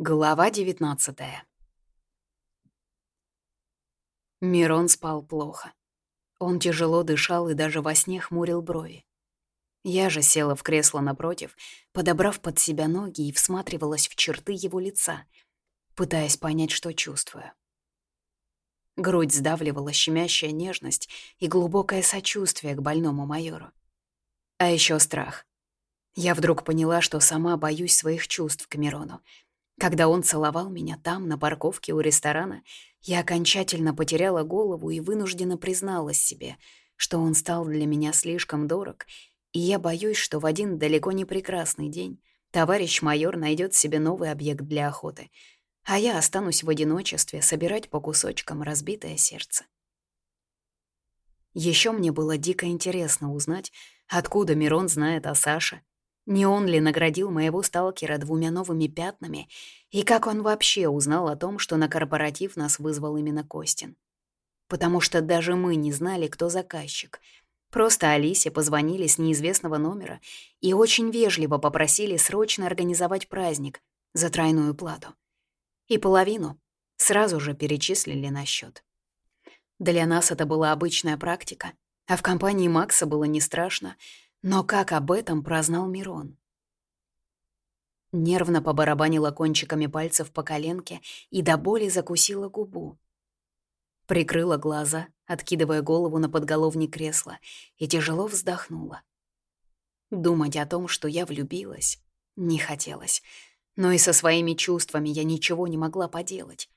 Глава 19 Мирон спал плохо. Он тяжело дышал и даже во сне хмурил брови. Я же села в кресло напротив, подобрав под себя ноги и всматривалась в черты его лица, пытаясь понять, что чувствую. Грудь сдавливала щемящая нежность и глубокое сочувствие к больному майору. А еще страх. Я вдруг поняла, что сама боюсь своих чувств к Мирону — когда он целовал меня там, на парковке у ресторана, я окончательно потеряла голову и вынуждена призналась себе, что он стал для меня слишком дорог, и я боюсь, что в один далеко не прекрасный день товарищ майор найдет себе новый объект для охоты, а я останусь в одиночестве собирать по кусочкам разбитое сердце. Еще мне было дико интересно узнать, откуда Мирон знает о Саше, не он ли наградил моего сталкера двумя новыми пятнами? И как он вообще узнал о том, что на корпоратив нас вызвал именно Костин? Потому что даже мы не знали, кто заказчик. Просто Алисе позвонили с неизвестного номера и очень вежливо попросили срочно организовать праздник за тройную плату. И половину сразу же перечислили на счет. Для нас это была обычная практика, а в компании Макса было не страшно — но как об этом прознал Мирон? Нервно побарабанила кончиками пальцев по коленке и до боли закусила губу. Прикрыла глаза, откидывая голову на подголовник кресла, и тяжело вздохнула. Думать о том, что я влюбилась, не хотелось, но и со своими чувствами я ничего не могла поделать.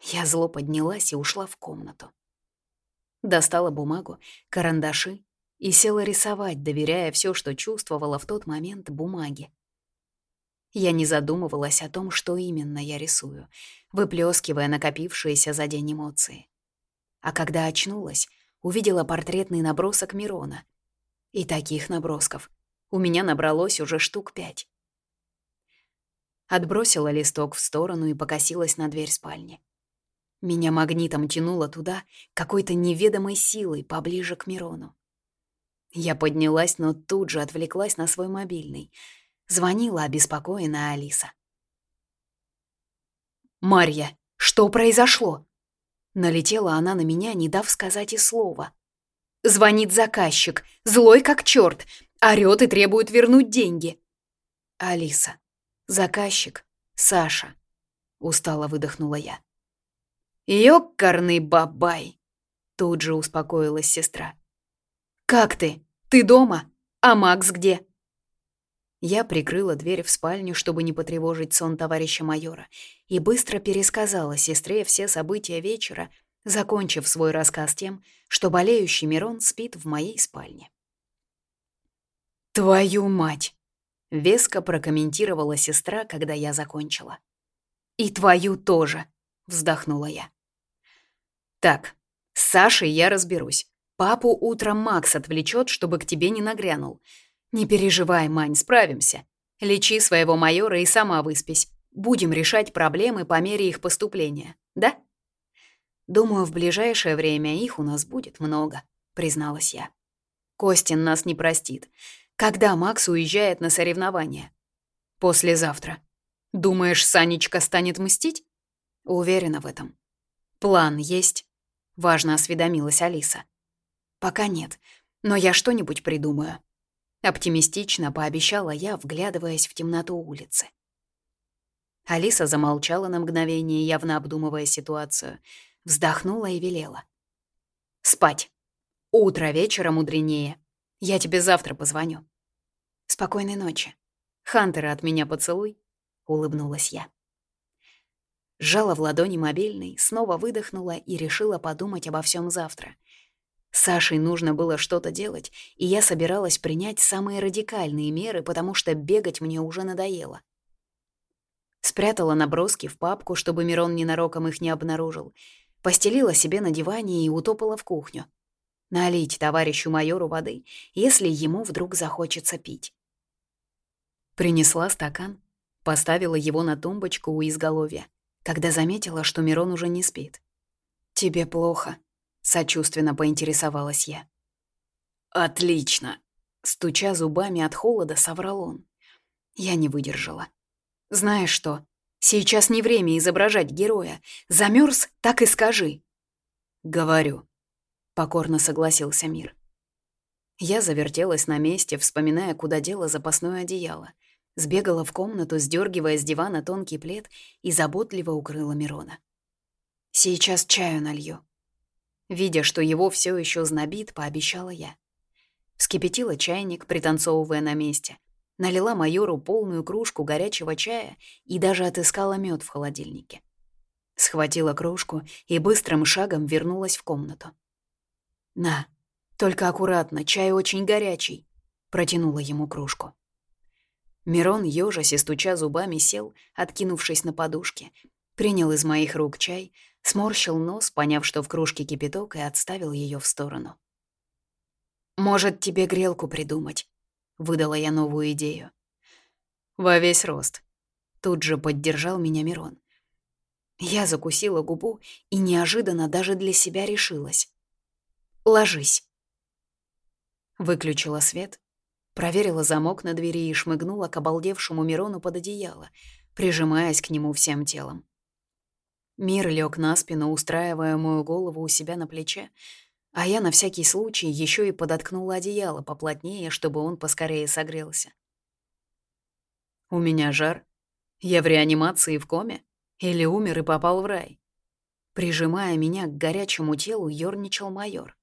Я зло поднялась и ушла в комнату. Достала бумагу, карандаши и села рисовать, доверяя все, что чувствовала в тот момент бумаге. Я не задумывалась о том, что именно я рисую, выплескивая накопившиеся за день эмоции. А когда очнулась, увидела портретный набросок Мирона. И таких набросков у меня набралось уже штук пять. Отбросила листок в сторону и покосилась на дверь спальни. Меня магнитом тянуло туда какой-то неведомой силой поближе к Мирону. Я поднялась, но тут же отвлеклась на свой мобильный. Звонила обеспокоенная Алиса. «Марья, что произошло?» Налетела она на меня, не дав сказать и слова. «Звонит заказчик, злой как черт, орёт и требует вернуть деньги». «Алиса, заказчик, Саша», — устало выдохнула я. «Ёкарный бабай!» Тут же успокоилась сестра. «Как ты? Ты дома? А Макс где?» Я прикрыла дверь в спальню, чтобы не потревожить сон товарища майора, и быстро пересказала сестре все события вечера, закончив свой рассказ тем, что болеющий Мирон спит в моей спальне. «Твою мать!» — веско прокомментировала сестра, когда я закончила. «И твою тоже!» — вздохнула я. «Так, с Сашей я разберусь. Папу утром Макс отвлечет, чтобы к тебе не нагрянул. Не переживай, Мань, справимся. Лечи своего майора и сама выспись. Будем решать проблемы по мере их поступления, да? Думаю, в ближайшее время их у нас будет много, призналась я. Костин нас не простит. Когда Макс уезжает на соревнования? Послезавтра. Думаешь, Санечка станет мстить? Уверена в этом. План есть? Важно осведомилась Алиса. «Пока нет, но я что-нибудь придумаю». Оптимистично пообещала я, вглядываясь в темноту улицы. Алиса замолчала на мгновение, явно обдумывая ситуацию, вздохнула и велела. «Спать. Утро вечера мудренее. Я тебе завтра позвоню». «Спокойной ночи. Хантера от меня поцелуй», — улыбнулась я. Сжала в ладони мобильный, снова выдохнула и решила подумать обо всем завтра. Сашей нужно было что-то делать, и я собиралась принять самые радикальные меры, потому что бегать мне уже надоело. Спрятала наброски в папку, чтобы Мирон ненароком их не обнаружил. Постелила себе на диване и утопала в кухню. Налить товарищу майору воды, если ему вдруг захочется пить. Принесла стакан, поставила его на тумбочку у изголовья, когда заметила, что Мирон уже не спит. «Тебе плохо», Сочувственно поинтересовалась я. «Отлично!» Стуча зубами от холода, соврал он. Я не выдержала. «Знаешь что? Сейчас не время изображать героя. Замерз, так и скажи. Говорю. Покорно согласился Мир. Я завертелась на месте, вспоминая, куда дело запасное одеяло. Сбегала в комнату, сдергивая с дивана тонкий плед и заботливо укрыла Мирона. «Сейчас чаю налью». Видя, что его все еще знобит, пообещала я. Вскипятила чайник, пританцовывая на месте. Налила майору полную кружку горячего чая и даже отыскала мед в холодильнике. Схватила кружку и быстрым шагом вернулась в комнату. «На, только аккуратно, чай очень горячий», — протянула ему кружку. Мирон, ёжась и стуча зубами, сел, откинувшись на подушке, принял из моих рук чай, сморщил нос, поняв, что в кружке кипяток, и отставил ее в сторону. «Может, тебе грелку придумать?» — выдала я новую идею. «Во весь рост». Тут же поддержал меня Мирон. Я закусила губу и неожиданно даже для себя решилась. «Ложись». Выключила свет, проверила замок на двери и шмыгнула к обалдевшему Мирону под одеяло, прижимаясь к нему всем телом. Мир лег на спину, устраивая мою голову у себя на плече, а я на всякий случай еще и подоткнула одеяло поплотнее, чтобы он поскорее согрелся. «У меня жар. Я в реанимации в коме? Или умер и попал в рай?» Прижимая меня к горячему телу, ёрничал майор.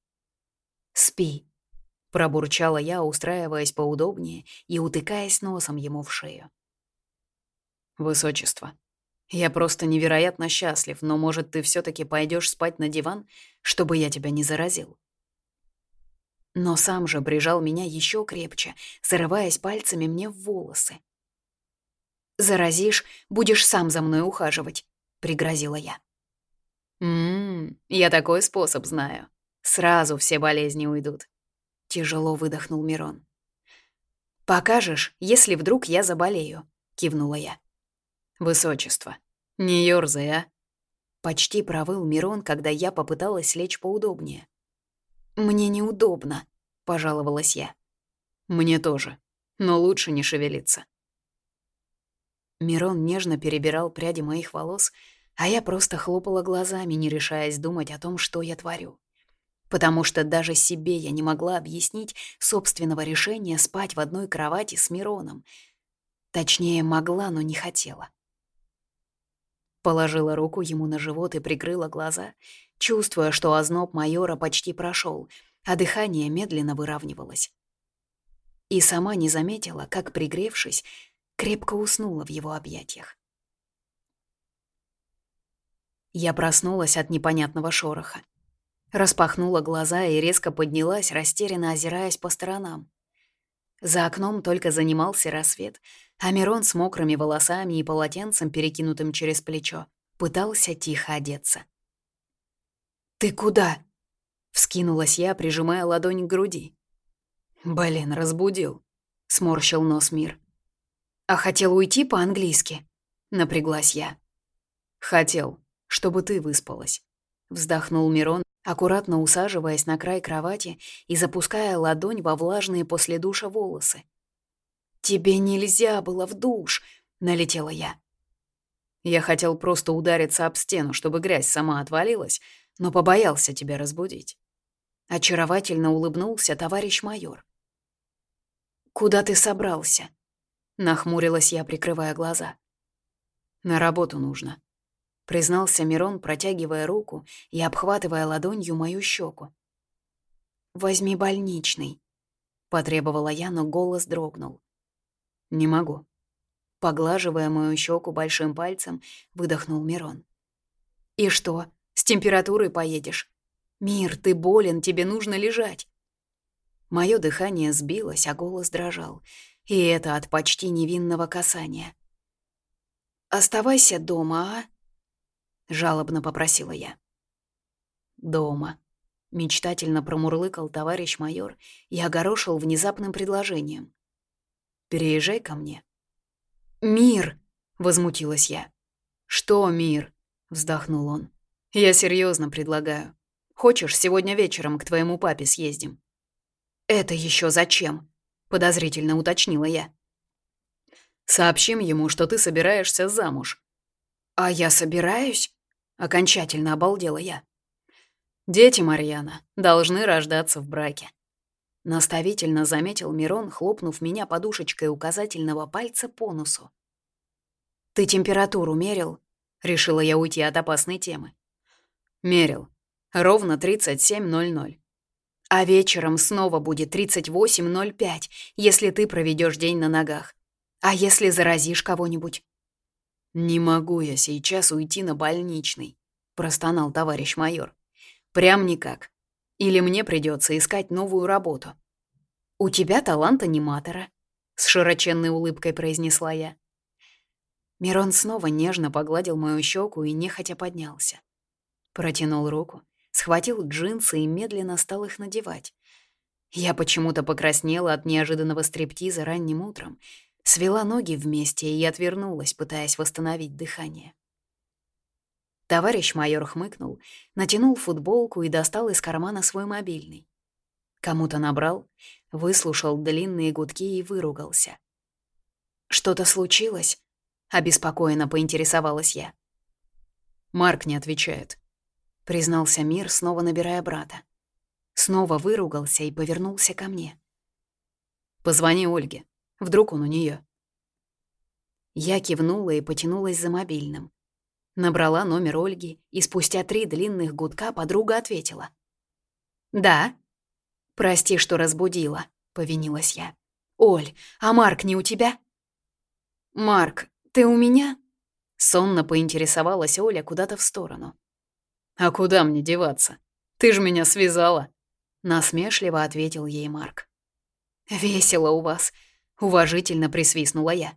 «Спи», — пробурчала я, устраиваясь поудобнее и утыкаясь носом ему в шею. «Высочество, я просто невероятно счастлив, но, может, ты все таки пойдешь спать на диван, чтобы я тебя не заразил?» Но сам же прижал меня еще крепче, зарываясь пальцами мне в волосы. «Заразишь, будешь сам за мной ухаживать», — пригрозила я. «Ммм, я такой способ знаю. Сразу все болезни уйдут», — тяжело выдохнул Мирон. «Покажешь, если вдруг я заболею», — кивнула я. «Высочество, не ёрзай, а?» Почти провыл Мирон, когда я попыталась лечь поудобнее. «Мне неудобно», — пожаловалась я. «Мне тоже, но лучше не шевелиться». Мирон нежно перебирал пряди моих волос, а я просто хлопала глазами, не решаясь думать о том, что я творю. Потому что даже себе я не могла объяснить собственного решения спать в одной кровати с Мироном. Точнее, могла, но не хотела. Положила руку ему на живот и прикрыла глаза, чувствуя, что озноб майора почти прошел, а дыхание медленно выравнивалось. И сама не заметила, как, пригревшись, крепко уснула в его объятиях. Я проснулась от непонятного шороха. Распахнула глаза и резко поднялась, растерянно озираясь по сторонам. За окном только занимался рассвет, а Мирон с мокрыми волосами и полотенцем, перекинутым через плечо, пытался тихо одеться. «Ты куда?» — вскинулась я, прижимая ладонь к груди. «Блин, разбудил», — сморщил нос Мир. «А хотел уйти по-английски?» — напряглась я. «Хотел, чтобы ты выспалась», — вздохнул Мирон, аккуратно усаживаясь на край кровати и запуская ладонь во влажные после душа волосы. «Тебе нельзя было в душ!» — налетела я. Я хотел просто удариться об стену, чтобы грязь сама отвалилась, но побоялся тебя разбудить. Очаровательно улыбнулся товарищ майор. «Куда ты собрался?» — нахмурилась я, прикрывая глаза. «На работу нужно», — признался Мирон, протягивая руку и обхватывая ладонью мою щеку. «Возьми больничный», — потребовала я, но голос дрогнул. «Не могу». Поглаживая мою щеку большим пальцем, выдохнул Мирон. «И что, с температурой поедешь? Мир, ты болен, тебе нужно лежать». Мое дыхание сбилось, а голос дрожал. И это от почти невинного касания. «Оставайся дома, а?» — жалобно попросила я. «Дома», — мечтательно промурлыкал товарищ майор и огорошил внезапным предложением. Переезжай ко мне». «Мир!» — возмутилась я. «Что мир?» — вздохнул он. «Я серьезно предлагаю. Хочешь, сегодня вечером к твоему папе съездим?» «Это еще зачем?» — подозрительно уточнила я. «Сообщим ему, что ты собираешься замуж», «А я собираюсь?» — окончательно обалдела я. «Дети, Марьяна, должны рождаться в браке», — наставительно заметил Мирон, хлопнув меня подушечкой указательного пальца по носу. «Ты температуру мерил?» — решила я уйти от опасной темы. «Мерил. Ровно 37.00. А вечером снова будет 38.05, если ты проведешь день на ногах. А если заразишь кого-нибудь?» «Не могу я сейчас уйти на больничный», — простонал товарищ майор. «Прям никак. Или мне придется искать новую работу». «У тебя талант аниматора», — с широченной улыбкой произнесла я. Мирон снова нежно погладил мою щеку и нехотя поднялся. Протянул руку, схватил джинсы и медленно стал их надевать. Я почему-то покраснела от неожиданного стриптиза ранним утром, свела ноги вместе и отвернулась, пытаясь восстановить дыхание. Товарищ майор хмыкнул, натянул футболку и достал из кармана свой мобильный. Кому-то набрал, выслушал длинные гудки и выругался. «Что-то случилось?» — обеспокоенно поинтересовалась я. Марк не отвечает признался Мир, снова набирая брата. Снова выругался и повернулся ко мне. «Позвони Ольге. Вдруг он у нее. Я кивнула и потянулась за мобильным. Набрала номер Ольги, и спустя три длинных гудка подруга ответила. «Да?» «Прости, что разбудила», — повинилась я. «Оль, а Марк не у тебя?» «Марк, ты у меня?» Сонно поинтересовалась Оля куда-то в сторону. «А куда мне деваться? Ты же меня связала!» Насмешливо ответил ей Марк. «Весело у вас», — уважительно присвистнула я.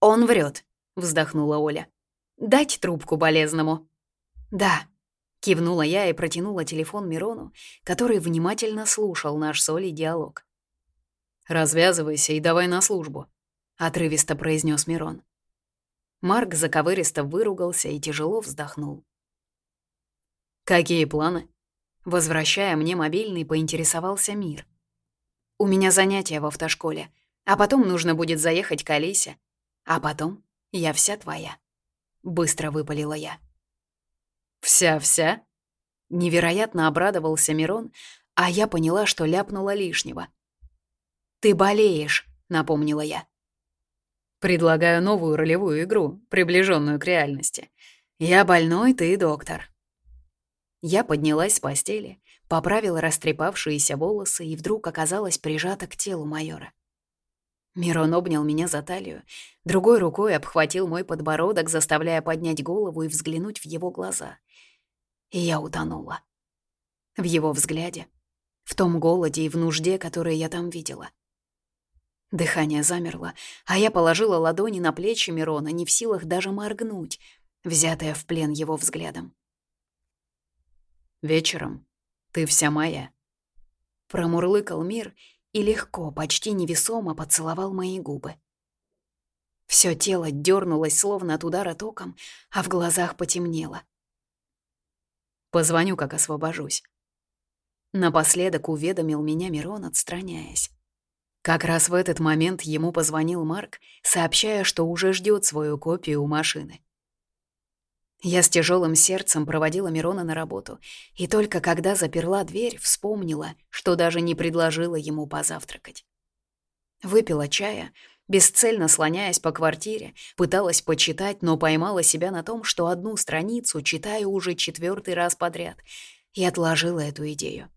«Он врет», — вздохнула Оля. «Дать трубку болезному». «Да», — кивнула я и протянула телефон Мирону, который внимательно слушал наш с Олей диалог. «Развязывайся и давай на службу», — отрывисто произнес Мирон. Марк заковыристо выругался и тяжело вздохнул. «Какие планы?» Возвращая мне мобильный, поинтересовался Мир. «У меня занятия в автошколе, а потом нужно будет заехать к Алисе. А потом я вся твоя», — быстро выпалила я. «Вся-вся?» Невероятно обрадовался Мирон, а я поняла, что ляпнула лишнего. «Ты болеешь», — напомнила я. «Предлагаю новую ролевую игру, приближенную к реальности. Я больной, ты доктор. Я поднялась с постели, поправила растрепавшиеся волосы и вдруг оказалась прижата к телу майора. Мирон обнял меня за талию, другой рукой обхватил мой подбородок, заставляя поднять голову и взглянуть в его глаза. И я утонула. В его взгляде, в том голоде и в нужде, которые я там видела. Дыхание замерло, а я положила ладони на плечи Мирона, не в силах даже моргнуть, взятая в плен его взглядом. Вечером ты вся моя. Промурлыкал мир и легко, почти невесомо поцеловал мои губы. Всё тело дернулось, словно от удара током, а в глазах потемнело. Позвоню, как освобожусь. Напоследок уведомил меня Мирон, отстраняясь. Как раз в этот момент ему позвонил Марк, сообщая, что уже ждет свою копию у машины. Я с тяжелым сердцем проводила Мирона на работу, и только когда заперла дверь, вспомнила, что даже не предложила ему позавтракать. Выпила чая, бесцельно слоняясь по квартире, пыталась почитать, но поймала себя на том, что одну страницу читаю уже четвертый раз подряд, и отложила эту идею.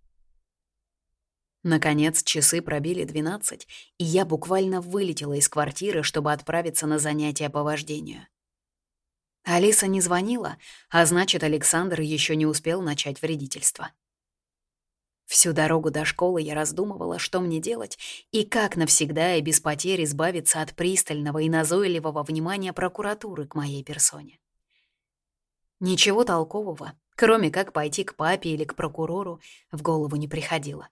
Наконец часы пробили двенадцать, и я буквально вылетела из квартиры, чтобы отправиться на занятия по вождению. Алиса не звонила, а значит, Александр еще не успел начать вредительство. Всю дорогу до школы я раздумывала, что мне делать и как навсегда и без потерь избавиться от пристального и назойливого внимания прокуратуры к моей персоне. Ничего толкового, кроме как пойти к папе или к прокурору, в голову не приходило.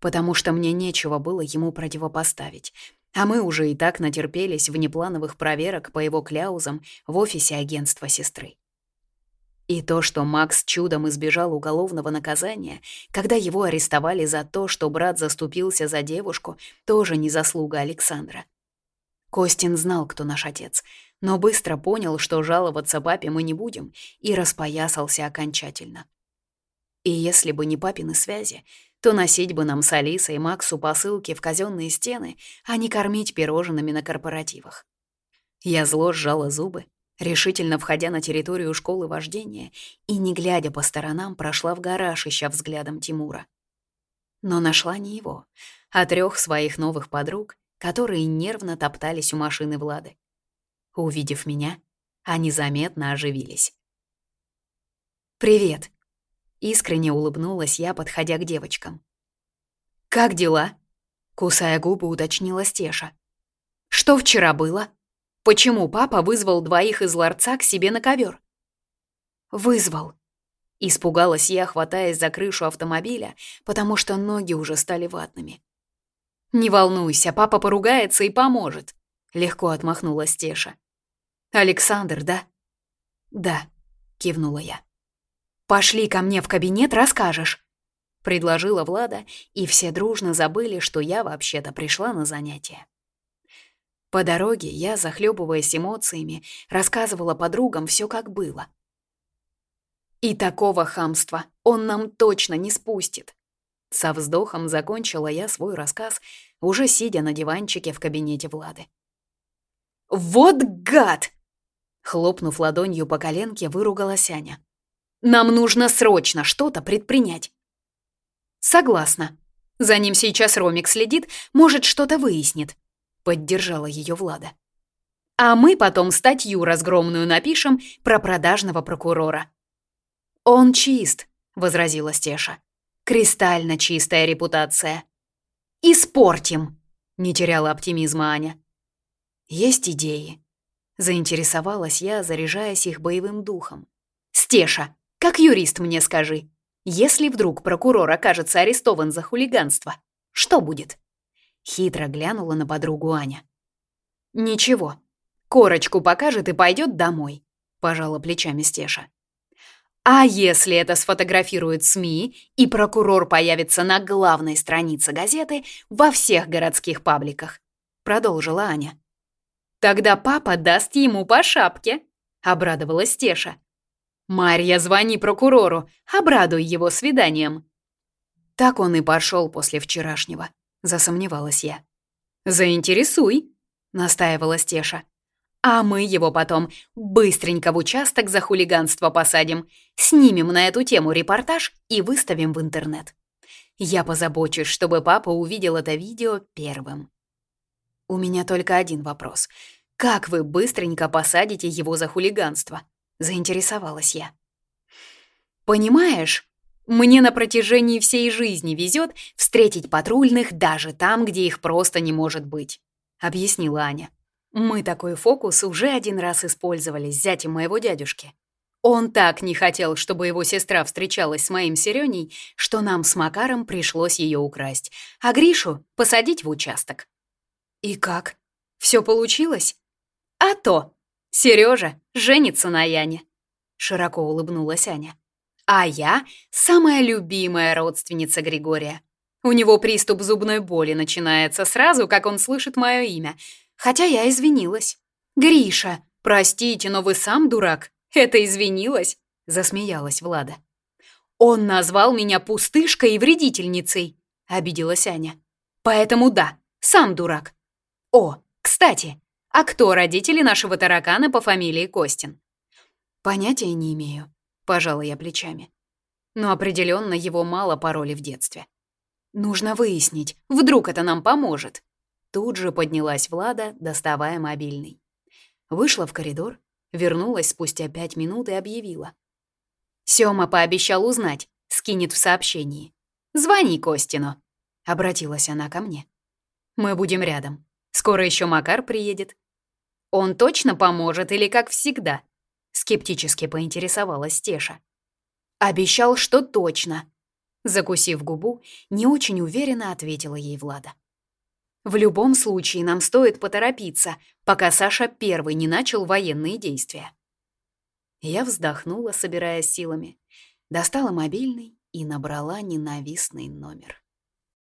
Потому что мне нечего было ему противопоставить, а мы уже и так натерпелись внеплановых проверок по его кляузам в офисе агентства сестры. И то, что Макс чудом избежал уголовного наказания, когда его арестовали за то, что брат заступился за девушку, тоже не заслуга Александра. Костин знал, кто наш отец, но быстро понял, что жаловаться папе мы не будем, и распоясался окончательно. И если бы не папины связи, то носить бы нам с Алисой и Максу посылки в казенные стены, а не кормить пирожными на корпоративах. Я зло сжала зубы, решительно входя на территорию школы вождения и, не глядя по сторонам, прошла в гараж, ища взглядом Тимура. Но нашла не его, а трех своих новых подруг, которые нервно топтались у машины Влады. Увидев меня, они заметно оживились. «Привет!» — искренне улыбнулась я, подходя к девочкам. «Как дела?» — кусая губы, уточнила Стеша. «Что вчера было? Почему папа вызвал двоих из ларца к себе на ковер? «Вызвал», Испугалась я, хватаясь за крышу автомобиля, потому что ноги уже стали ватными. «Не волнуйся, папа поругается и поможет», — легко отмахнулась Теша. «Александр, да?» «Да», — кивнула я. «Пошли ко мне в кабинет, расскажешь», — предложила Влада, и все дружно забыли, что я вообще-то пришла на занятие. По дороге я, захлебываясь эмоциями, рассказывала подругам все как было. И такого хамства он нам точно не спустит. Со вздохом закончила я свой рассказ, уже сидя на диванчике в кабинете Влады. «Вот гад!» Хлопнув ладонью по коленке, выругалась Аня. «Нам нужно срочно что-то предпринять». «Согласна. За ним сейчас Ромик следит, может, что-то выяснит», — поддержала ее Влада. «А мы потом статью разгромную напишем про продажного прокурора». «Он чист», — возразила Стеша. «Кристально чистая репутация». «Испортим», — не теряла оптимизма Аня. «Есть идеи», — заинтересовалась я, заряжаясь их боевым духом. «Стеша, как юрист мне скажи, если вдруг прокурор окажется арестован за хулиганство, что будет?» Хитро глянула на подругу Аня. «Ничего, корочку покажет и пойдет домой», — пожала плечами Стеша. А если это сфотографируют СМИ, и прокурор появится на главной странице газеты во всех городских пабликах? Продолжила Аня. Тогда папа даст ему по шапке, обрадовалась Теша. Марья, звони прокурору, обрадуй его свиданием. Так он и пошел после вчерашнего, засомневалась я. Заинтересуй, настаивала Стеша. А мы его потом быстренько в участок за хулиганство посадим, снимем на эту тему репортаж и выставим в интернет. Я позабочусь, чтобы папа увидел это видео первым. У меня только один вопрос. Как вы быстренько посадите его за хулиганство? Заинтересовалась я. Понимаешь, мне на протяжении всей жизни везет встретить патрульных даже там, где их просто не может быть, объяснила Аня. Мы такой фокус уже один раз использовали с зятем моего дядюшки. Он так не хотел, чтобы его сестра встречалась с моим Серёней, что нам с Макаром пришлось ее украсть, а Гришу посадить в участок. И как? Все получилось? А то! Сережа женится на Яне. Широко улыбнулась Аня. А я самая любимая родственница Григория. У него приступ зубной боли начинается сразу, как он слышит мое имя — хотя я извинилась. «Гриша, простите, но вы сам дурак. Это извинилась?» — засмеялась Влада. «Он назвал меня пустышкой и вредительницей», — обиделась Аня. «Поэтому да, сам дурак. О, кстати, а кто родители нашего таракана по фамилии Костин?» «Понятия не имею», — пожала я плечами. Но определенно его мало пароли в детстве. Нужно выяснить, вдруг это нам поможет. Тут же поднялась Влада, доставая мобильный. Вышла в коридор, вернулась спустя пять минут и объявила. «Сёма пообещал узнать, скинет в сообщении. Звони Костину», — обратилась она ко мне. «Мы будем рядом. Скоро еще Макар приедет». «Он точно поможет или как всегда?» — скептически поинтересовалась Теша. «Обещал, что точно», — закусив губу, не очень уверенно ответила ей Влада. В любом случае нам стоит поторопиться, пока Саша первый не начал военные действия. Я вздохнула, собираясь силами, достала мобильный и набрала ненавистный номер.